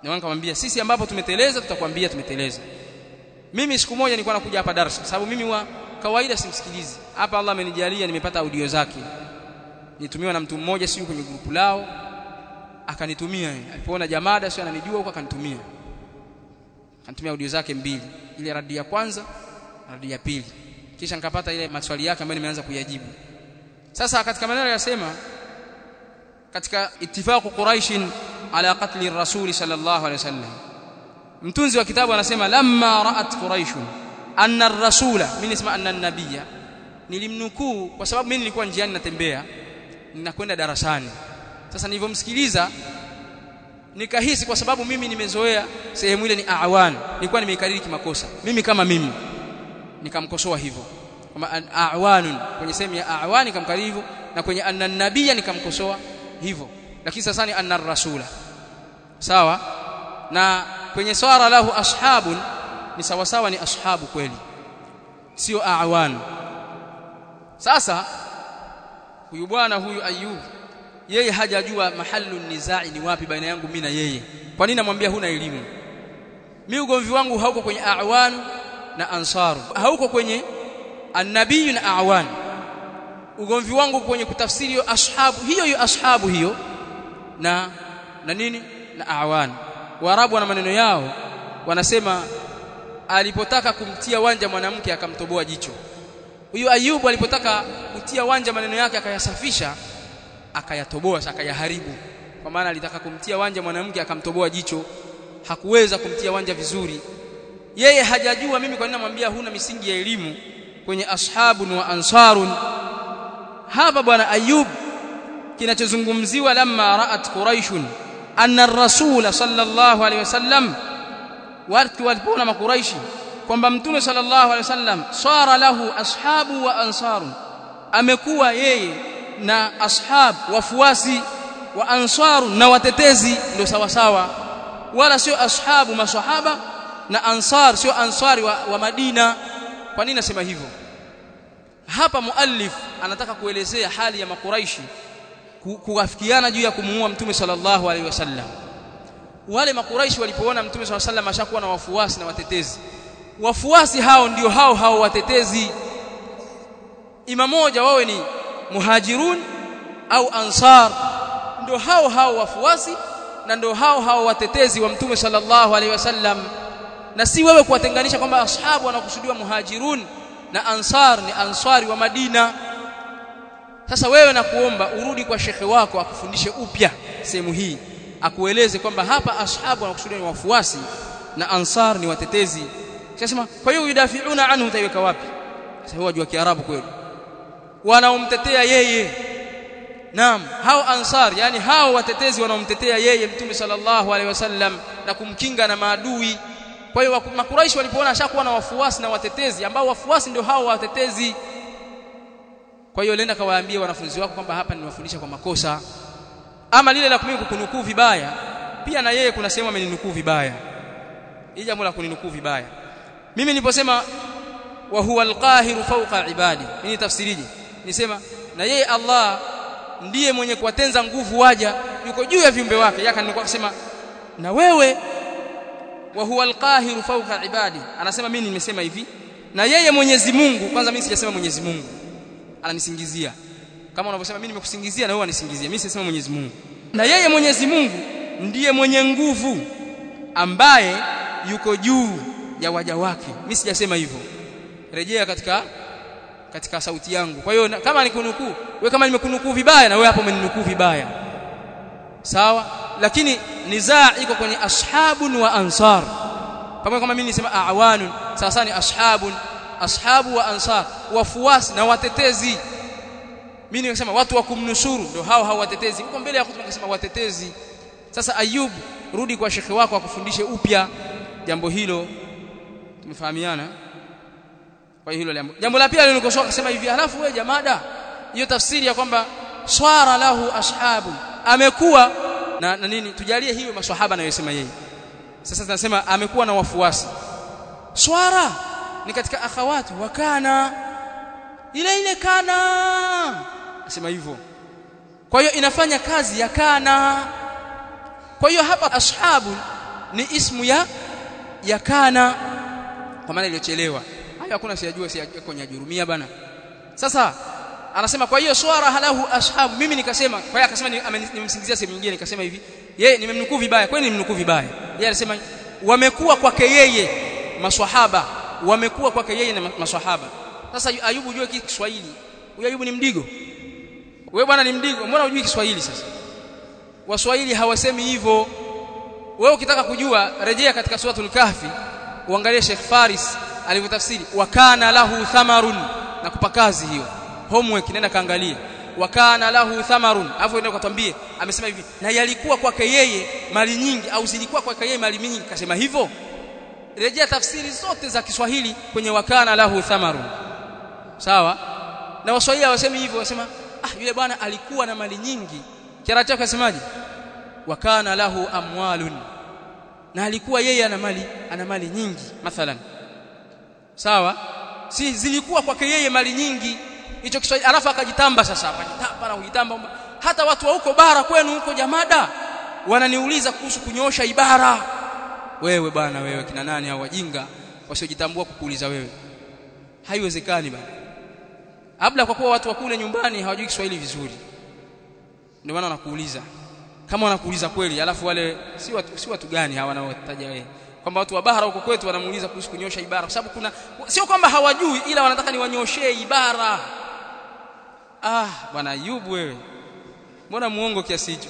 Speaker 1: Na nikamwambia sisi ambapo tumeteleza tutakwambia tumeteleza. Mimi siku moja nilikuwa nakuja hapa darasa sababu mimi wa kawaida simsikilizi. Hapa Allah amenijalia nimepata audio zake. Nitumiwa na mtu mmoja sio kwenye grupu lao. Akanitumia alipoona jamada sio ananijua huko akanitumia. Akanitumia audio zake mbili. Ile radi ya kwanza radi ya pili. Kisha nikapata ile maswali yake ambayo nimeanza kuyajibu. Sasa katika maneno yasema katika ittifaqu quraish ala qatli rasuli sallallahu alaihi wasallam mtunzi wa kitabu anasema lamma ra'at quraish anna ar-rasula mimi nisema anna an-nabiyya nilimnukuu kwa sababu mimi nilikuwa njiani natembea. Ninakwenda darasani. Sasa nilivyomsikiliza nikahisi kwa sababu mimi nimezoea sehemu ile ni awan nilikuwa nimeikariri kimakosa. Mimi kama mimi. Nikamkosoa hivyo. Kama awanun kwenye sehemu ya awan nikamkariri hivyo na kwenye anna nabiyya nikamkosoa hivyo. Lakini sasa ni anna rasula. Sawa? Na kwenye swara lahu ashabun ni sawasawa sawa ni ashabu kweli sio awan sasa huyu bwana huyu ayub yeye hajajua mahallu nizai ni wapi baina yangu mimi na yeye. Kwa nini namwambia huna elimu? Mimi ugomvi wangu hauko kwenye awan na ansaru hauko kwenye annabii na awan ugomvi wangu kwenye kutafsiri hiyo ashabu hiyo hiyo ashabu hiyo na na nini? Na awan warabu wana maneno yao wanasema alipotaka kumtia wanja mwanamke akamtoboa jicho. Huyu ayubu alipotaka kutia wanja maneno yake akayasafisha akayatoboa akayaharibu. Kwa maana alitaka kumtia wanja mwanamke akamtoboa jicho. Hakuweza kumtia wanja vizuri. Yeye hajajua mimi kwa nini namwambia huna misingi ya elimu kwenye ashabun wa ansarun. Hapa bwana ayub kinachozungumziwa lamma ra'at quraishun anna ar-rasul sallallahu alayhi wasallam watu walipoona makuraishi kwamba mtume sallallahu alaihi wasallam swara lahu ashabu wa ansaru amekuwa yeye na ashab wafuasi wa ansaru na watetezi ndio sawa sawa wala sio ashabu maswahaba na ansar sio ansari wa, wa Madina. Kwa nini nasema hivyo? Hapa muallif anataka kuelezea hali ya makuraishi kuwafikiana juu ya kumuua mtume sallallahu alaihi wasallam wale makuraishi walipoona mtume swalla sallam ashakuwa na wafuasi na watetezi. Wafuasi hao ndio hao hao watetezi. Ima moja wawe ni muhajirun au ansar. Ndio hao hao wafuasi na ndio hao hao watetezi wa mtume sallallahu alaihi wasallam. Na si wewe kuwatenganisha kwamba ashabu wanakusudiwa muhajirun na ansar ni ansari wa Madina. Sasa wewe nakuomba urudi kwa shekhe wako akufundishe upya sehemu hii akueleze kwamba hapa ashabu wanakusudiwa ni wafuasi na ansar ni watetezi. Sasa kwa hiyo yudafiuna anhu utaiweka wapi? Sasa huwa jua kiarabu kweli. Wanaomtetea yeye. Naam hao ansar yani hao watetezi wanaomtetea yeye mtume sallallahu alaihi wasallam na kumkinga na maadui. Kwa hiyo makuraishi walipoona ashakuwa na wafuasi na watetezi ambao wafuasi ndio hao watetezi. Kwa hiyo lenda kawaambie wanafunzi wako kwamba hapa nimewafundisha kwa makosa ama lile la mimi kukunukuu vibaya pia na yeye kuna sehemu ameninukuu vibaya. Hii jambo la kuninukuu vibaya. Mimi niliposema wa huwa alqahiru fawqa ibadi mimi tafsirije nisema na yeye Allah ndiye mwenye kuwatenza nguvu waja yuko juu ya viumbe wake. Yaka nilikuwa kusema na wewe wa huwa alqahiru fawqa ibadi anasema mimi nimesema hivi na yeye Mwenyezi Mungu kwanza mimi sijasema Mwenyezi Mungu ananisingizia kama unavyosema mimi nimekusingizia na wewe unisingizie mimi sisema Mwenyezi Mungu. Na yeye Mwenyezi Mungu ndiye mwenye nguvu ambaye yuko juu ya waja wake. Mimi sijasema hivyo. Rejea katika katika sauti yangu. Kwa hiyo kama nikunukuu wewe kama nimekunukuu vibaya na wewe hapo umeninukuu vibaya. Sawa? Lakini nizaa iko kwenye ashabun wa ansar. Pamoja kama mimi nisema awanun sasa ni ashabun. Ashabu wa ansar wafuasi na watetezi mimi nikasema watu wa kumnusuru ndio hao watetezi. Huko mbele ya kutu nikasema watetezi. Sasa ayub rudi kwa shekhi wako akufundishe upya jambo hilo. Tumefahamiana? Kwa hilo jambo. Jambo la pili nilikosoa akasema hivi alafu wewe jamada hiyo tafsiri ya kwamba swara lahu ashabu amekuwa na, na nini? Tujalie hiyo maswahaba anayosema yeye. Sasa tunasema amekuwa na wafuasi. Swara ni katika akhawati wakana ile ile kana nasema hivyo. Kwa hiyo inafanya kazi ya kana kwa hiyo hapa ashabu ni ismu ya ya kana kwa maana iliyochelewa. Hayo hakuna siyajua siyajua kwenye jurumia bana. Sasa anasema kwa hiyo swara halahu ashabu mimi nikasema kwa hiyo akasema nimemsingizia sehemu nyingine nikasema hivi. Yeye nimemnukuu vibaya. Kwani nimemnukuu vibaya? Yeye anasema wamekuwa kwake yeye maswahaba. Wamekuwa kwake yeye na maswahaba. Sasa ayubu jua Kiswahili. Huyo ayubu ni mdigo wewe bwana ni mdigo mbona hujui Kiswahili sasa? Waswahili hawasemi hivyo. Wewe ukitaka kujua rejea katika suratul kahfi uangalie Sheikh Faris alivyotafsiri wakana lahu thamarun na kupa kazi hiyo. Homework nenda kaangalie. Wakana lahu thamarun afu nenda kwatambie amesema hivi na yalikuwa kwake yeye mali nyingi au zilikuwa kwake yeye mali nyingi kasema hivyo. Rejea tafsiri zote za Kiswahili kwenye wakana lahu thamarun. Sawa? Na waswahili hawasemi hivyo wasema yule bwana alikuwa na mali nyingi. Kiara chake asemaje wakana lahu amwalun. Na alikuwa yeye ana mali ana mali nyingi mathalan. Sawa? Si zilikuwa kwake yeye mali nyingi. Hicho Kiswahili alafu akajitamba sasa akajitamba na kujitamba. Hata watu wa huko bara kwenu huko jamada wananiuliza kuhusu kunyosha ibara. Wewe bwana wewe kina nani hao wajinga wasiojitambua kukuuliza wewe? Haiwezekani bwana labda kwa kuwa watu wa kule nyumbani hawajui Kiswahili vizuri. Ndio maana wanakuuliza. Kama wanakuuliza kweli alafu wale si watu, si watu gani hawa wanaotaja wewe? Kwamba watu wa bahara huko kwetu wanamuuliza kuhusu kunyosha ibara kwa sababu kuna sio kwamba hawajui ila wanataka niwanyoshee ibara. Ah bwana Ayubu wewe. Mbona muongo kiasi hicho?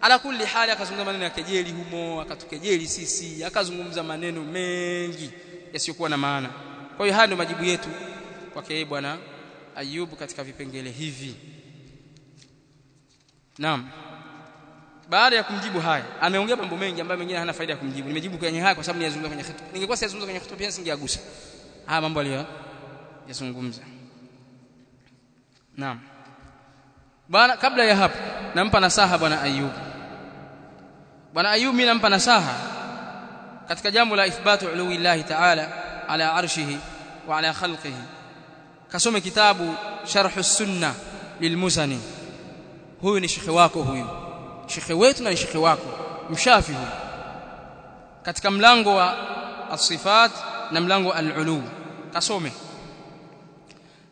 Speaker 1: Ala kulli hali akazungumza maneno ya kejeli humo akatukejeli sisi akazungumza maneno mengi yasiyokuwa na maana. Kwa hiyo haya ndio majibu yetu kwake bwana Ayubu katika vipengele hivi. Naam. Baada ya kumjibu haya ameongea mambo mengi ambayo mengine hana faida ya kumjibu. Nimejibu kwenye haya kwa sababu niyazungumza kwenye khutba. Ningekuwa siyazungumza kwenye khutba pia singeagusa haya mambo aliyo yazungumza. Naam. Bwana kabla ya hapo nampa nasaha bwana Ayub. Bwana Ayub mimi nampa nasaha katika jambo la ithbatu uluwi Allah ta'ala ala arshihi wa ala khalqihi kasome kitabu sharh as-sunnah lilmuzani. Huyu ni shekhe wako huyu. Shekhe wetu na shekhe wako. Mshafi huyu. Katika mlango wa as-sifat na mlango al-ulu kasome.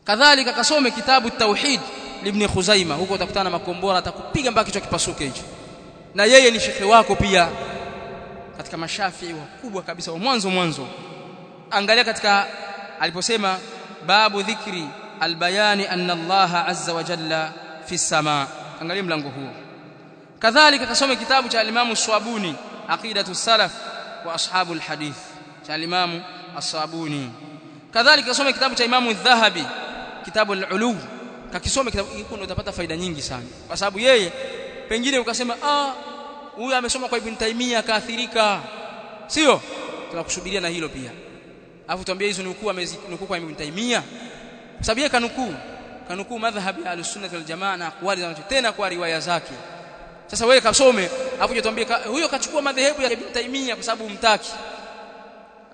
Speaker 1: Kadhalika kasome kitabu tauhid ibn Khuzaima huko utakutana makombora atakupiga mpaka kichwa kipasuke hicho. Na yeye ni shekhe wako pia. Katika mashafi wakubwa kabisa wa mwanzo mwanzo. Angalia katika aliposema babu dhikri albayani anna Allah azza wa jalla fi samaa angalia mlango huo. Kadhalika kasome kitabu cha alimamu Swabuni aqidatu salaf wa ashabu alhadith cha alimamu asabuni kadhalika kasome kitabu cha imamu Adh-Dhahabi kitabu al-Ulu kakisome kitabu hiko utapata faida nyingi sana. Kwa sababu yeye pengine ukasema ah huyu amesoma kwa Ibn Taymiyyah akaathirika. Sio? Tunakusubiria na hilo pia alafu tuambie hizo nukuu amenukuu kwa Ibn Taymiyyah sababu yeye kanukuu. Kanukuu madhhabi al-sunnah wal jamaa na aqwali za tena kwa riwaya zake. Sasa wewe kasome alafu tuambie huyo kachukua madhehebu ya Ibn Taymiyyah kwa sababu umtaki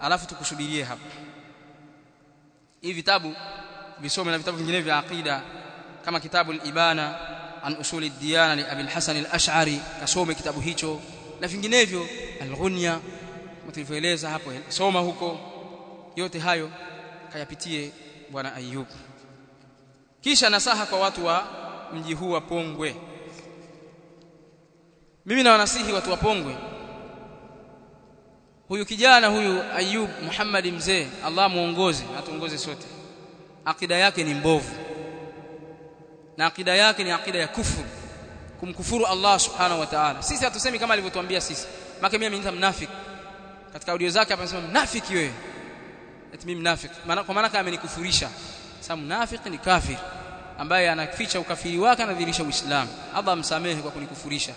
Speaker 1: alafu tukusubirie hapa. Hivi vitabu visome na vitabu vingine vya aqida kama kitabu al-ibana an usul ad-diyana li Abi al-Hasan al-Ash'ari kasome kitabu hicho. Na vinginevyo al-Ghunya tulivyoeleza hapo soma huko yote hayo kayapitie bwana Ayub kisha nasaha kwa watu wa mji huu wa Pongwe. Mimi na wanasihi watu wa Pongwe huyu kijana huyu Ayub Muhammad mzee Allah muongoze atuongoze sote. Akida yake ni mbovu na akida yake ni akida ya kufuru kumkufuru Allah subhanahu wa ta'ala. Sisi hatusemi kama alivyotuambia sisi. Maana mimi ni mnafiki. Katika audio zake hapa anasema mnafiki wewe eti mimi mnafiki maana kwa maana amenikufurisha. Sasa mnafiki ni kafir ambaye anaficha ukafiri wake anadhihirisha uislamu. Allah amsamehe kwa kunikufurisha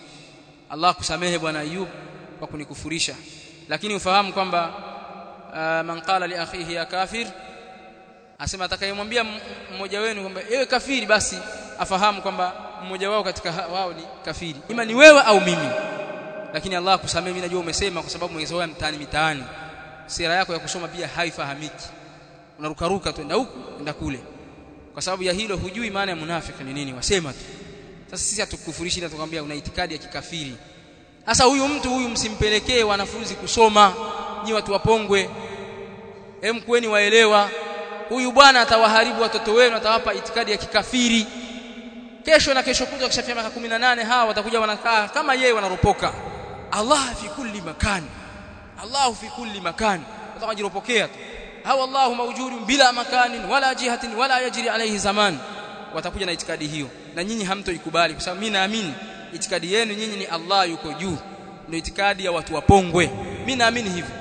Speaker 1: Allah kusamehe bwana Ayub kwa kunikufurisha lakini ufahamu kwamba uh, man qala li akhihi ya kafir asema atakayemwambia mmoja wenu kwamba ewe kafiri basi afahamu kwamba mmoja wao katika wao ni kafiri. Ima ni wewe au mimi. Lakini Allah kusamehe mimi najua umesema kwa sababu umezoea mtaani mitaani sira yako ya kusoma pia haifahamiki. Unarukaruka tu enda huku enda kule. Kwa sababu ya hilo hujui maana ya munafiki ni nini wasema tu. Sasa sisi hatukufurishi na tukwambia una itikadi ya kikafiri. Sasa huyu mtu huyu msimpelekee wanafunzi kusoma. Nyi watu wapongwe. Hem kweni waelewa. Huyu bwana atawaharibu watoto wenu atawapa itikadi ya kikafiri. Kesho na kesho kutwa kishafia miaka 18 hawa watakuja wanakaa kama yeye wanaropoka. Allah fi kulli makan Allah fi kulli makan. Watajiropokea tu. Hawa Allahu mawjudun bila makanin wala jihatin wala yajri alayhi zaman. Watakuja na itikadi hiyo. Na nyinyi hamtoikubali kwa sababu mimi naamini itikadi yenu nyinyi ni Allah yuko juu. Ndio itikadi ya watu wapongwe. Mimi naamini hivyo.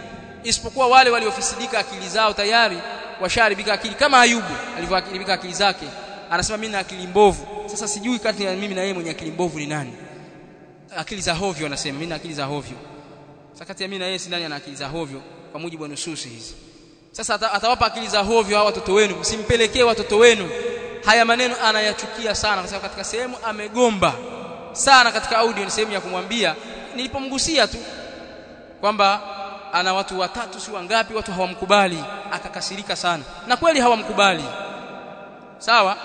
Speaker 1: Isipokuwa wale waliofisidika akili zao tayari washaribika akili kama Ayubu alivyoharibika akili zake. Anasema mimi na akili mbovu. Sasa sijui kati ya mimi na yeye mwenye akili mbovu ni nani? Akili za hovyo anasema. Mimi na akili za hovyo sasa kati ya mimi na yeye si nani ana akili za hovyo kwa mujibu wa nususi hizi. Sasa atawapa akili za hovyo hawa watoto wenu msimpelekee watoto wenu. Haya maneno anayachukia sana kwa katika sehemu amegomba sana katika audio ni sehemu ya kumwambia nilipomgusia tu kwamba ana watu watatu si wangapi watu hawamkubali akakasirika sana. Na kweli hawamkubali. Sawa?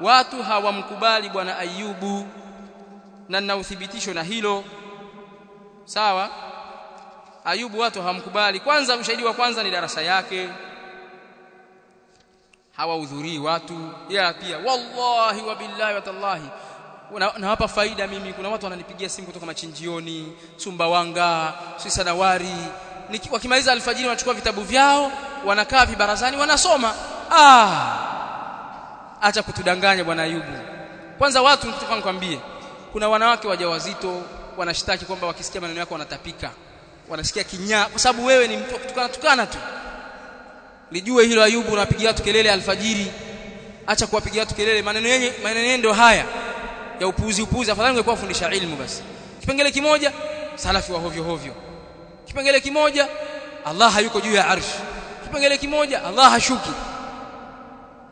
Speaker 1: Watu hawamkubali bwana Ayubu. Na na uthibitisho na hilo. Sawa Ayubu watu hawamkubali kwanza ushahidi wa kwanza ni darasa yake. Hawahudhurii watu. Ya pia. Wallahi wa billahi wa tallahi. Nawapa na faida mimi. Kuna watu wananipigia simu kutoka machinjioni Sumbawanga Sisanawari wakimaliza alfajiri wanachukua vitabu vyao wanakaa vibarazani wanasoma. Ah! Acha kutudanganya bwana Ayubu. Kwanza watu nikwambie. Kuna wanawake wajawazito wanashtaki kwamba wakisikia maneno yako wanatapika wanasikia kinyaa kwa sababu wewe ni mtu kutukana tukana tu. Lijue hilo Ayubu unapigia watu kelele alfajiri. Acha kuwapigia watu kelele. Maneno yenye maneno haya ya upuuzi upuuzi. Afadhali ungekuwa fundisha ilmu basi. Kipengele kimoja salafi wa hovyo hovyo. Kipengele kimoja Allah hayuko juu ya arsh. Kipengele kimoja Allah hashuki.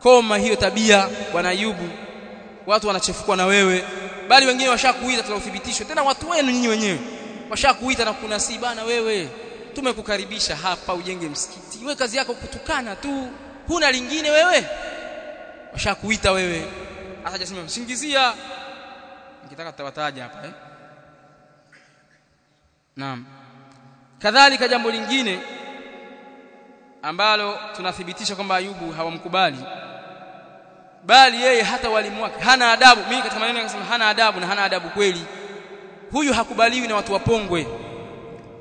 Speaker 1: Koma hiyo tabia bwana Ayubu. Watu wanachefukwa na wewe. Bali wengine washakuita tuna uthibitisho tena watu wenu nyinyi wenyewe washakuita na kunasii bana wewe tumekukaribisha hapa ujenge msikiti. Wewe kazi yako kutukana tu. Huna lingine wewe? Washakuita wewe. Atajasema msingizia. Nikitaka tutawataja hapa eh? Naam. Kadhalika jambo lingine ambalo tunathibitisha kwamba Ayubu hawamkubali bali yeye hata walimu wake. Hana adabu. Mimi katika maneno yanasema hana adabu na hana adabu kweli huyu hakubaliwi na watu wa Pongwe.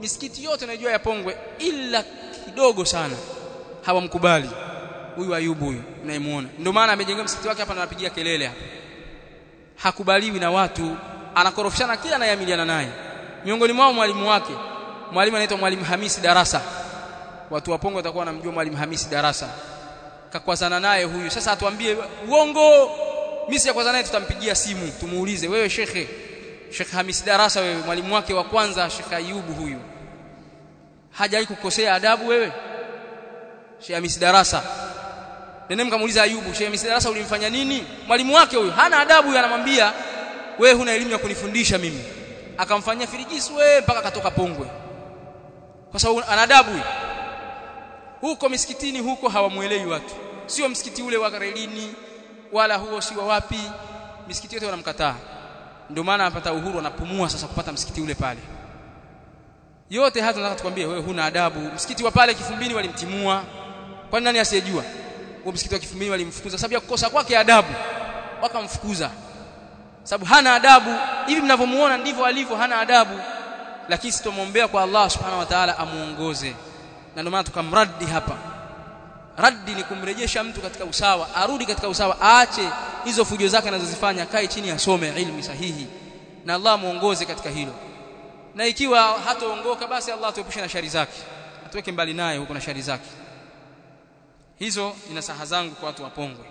Speaker 1: Misikiti yote najua ya Pongwe ila kidogo sana hawamkubali. Huyu Ayubu huyu unayemuona ndio maana amejenga msikiti wake hapa na anapigia kelele hapa. Hakubaliwi na watu anakorofishana kila anayamiliana naye. Miongoni mwao mwalimu wake. Mwalimu anaitwa mwalimu Hamisi Darasa. Watu wa Pongwe watakuwa wanamjua mwalimu Hamisi Darasa. Kakwazana naye huyu. Sasa atuambie uongo! Mimi si yakwazana naye tutampigia simu. Tumuulize wewe shekhe Sheikh Hamis Darasa wewe mwalimu wake wa kwanza Sheikh Ayubu huyu. Hajai kukosea adabu wewe? Sheikh Hamis Darasa. Nene mkamuuliza Ayubu Sheikh Hamis Darasa ulimfanya nini? Mwalimu wake huyu hana adabu huyu anamwambia wewe huna elimu ya kunifundisha mimi. Akamfanyia firijisu wewe mpaka katoka Pongwe. Kwa sababu ana adabu huko misikitini huko hawamuelewi watu. Sio msikiti ule wa Karelini wala huo si wa wapi. Misikiti yote wanamkataa ndio maana anapata uhuru anapumua sasa kupata msikiti ule pale. Yote hata nataka tukwambie wewe huna adabu. Msikiti wa pale Kifumbini walimtimua. Kwa nani asiyejua? Huo msikiti wa Kifumbini walimfukuza. Sababu ya kukosa kwake adabu wakamfukuza. Sababu hana adabu. Hivi mnavyomuona ndivyo alivyo hana adabu. Lakini sitomwombea kwa Allah subhanahu wa ta'ala amuongoze. Na ndio maana tukamradi hapa raddi ni kumrejesha mtu katika usawa arudi katika usawa aache hizo fujo zake anazozifanya kae chini asome ilmu sahihi. Na Allah muongoze katika hilo. Na ikiwa hataongoka basi Allah atuepushe na shari zake. Atuweke mbali naye huko na shari zake. Hizo ni nasaha zangu kwa watu wa Pongwe